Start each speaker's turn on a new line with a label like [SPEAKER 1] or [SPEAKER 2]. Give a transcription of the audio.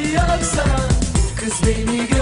[SPEAKER 1] yaksan Kız beni gör.